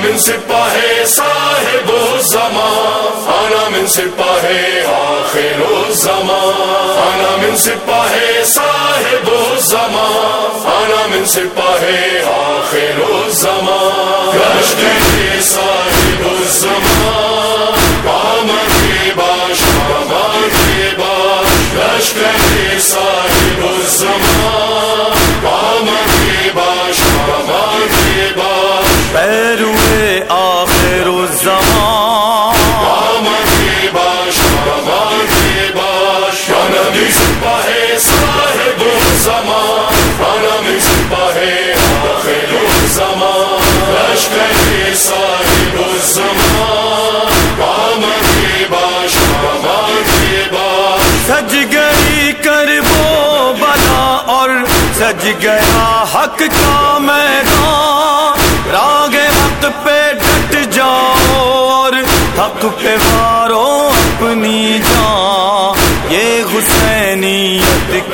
من سپاہے صاحب زمان آنا من سپاہے آخر زمان آنا من سپاہے صاحب زمان آنا من سپاہے آخر زمان رشتے صاحب زمان سج گئی کر بو بلا اور سج گیا حق کا میدان۔ راگ حق پہ ڈٹ جاؤ اور حق پہ مارو اپنی جان۔ یہ حسینی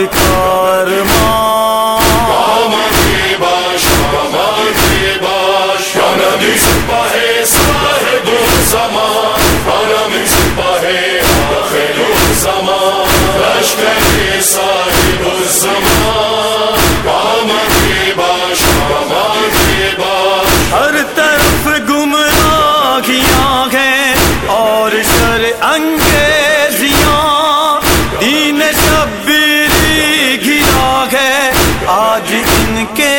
شکار ماں آج ان کے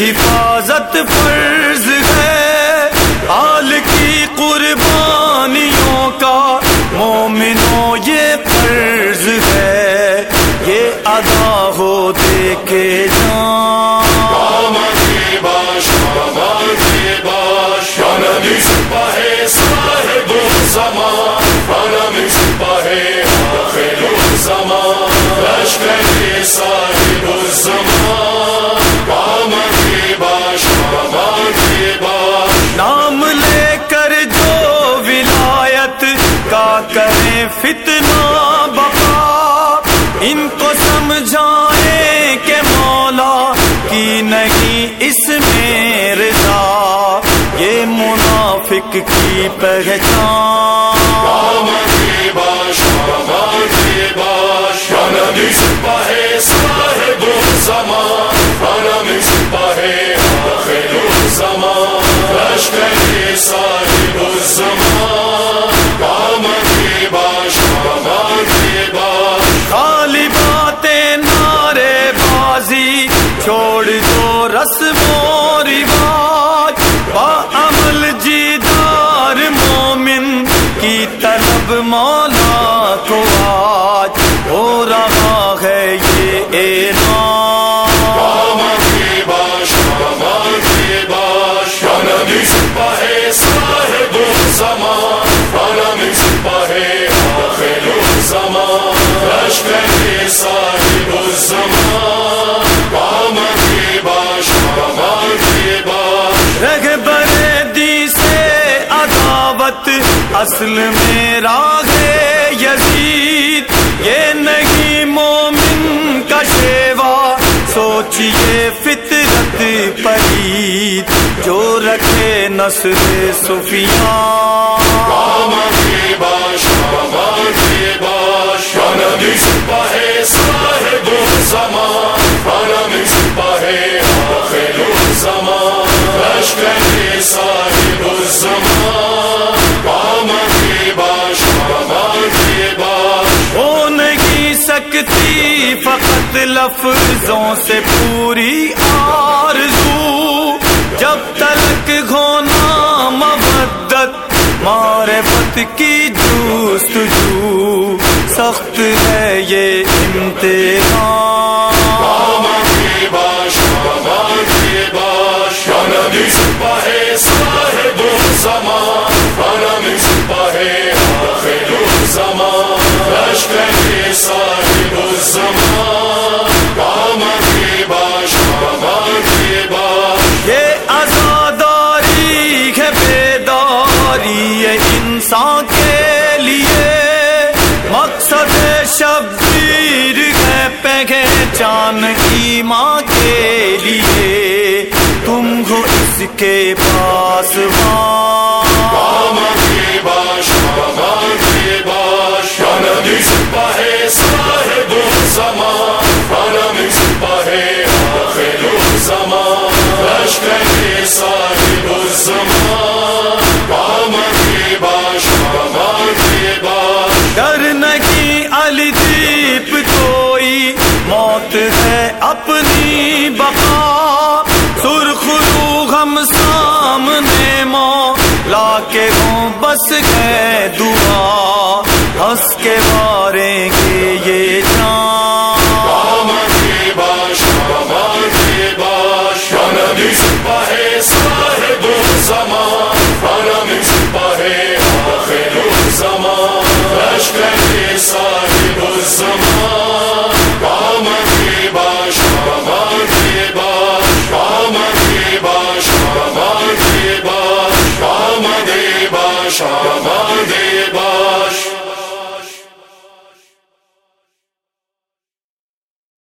حفاظت فرض ہے۔ آل کی قربانیوں کا مومنوں یہ فرض ہے۔ یہ ادا ہو دیکھے فتنہ بقا، ان کو سمجھائے کہ مولا کی نہیں اس میں رضا، یہ منافق کی پہچان۔ اصل میرا ہے یزید، یہ نہیں مومن کا شیوا۔ سوچیے فطرت پرید جو رکھے نسل سفیان۔ سکتی، فقط لفظوں سے پوری آرزو۔ جب تلک گھونا مبدت معرفت کی جوستجو سخت ہے یہ امتحان۔ انسان کے لیے مقصد شبیر ہے پہچان ماں کے لیے۔ تم ہو اس کے پاس، ماں۔ ہم سامنے مولا کے ہوں بس گئے دعا۔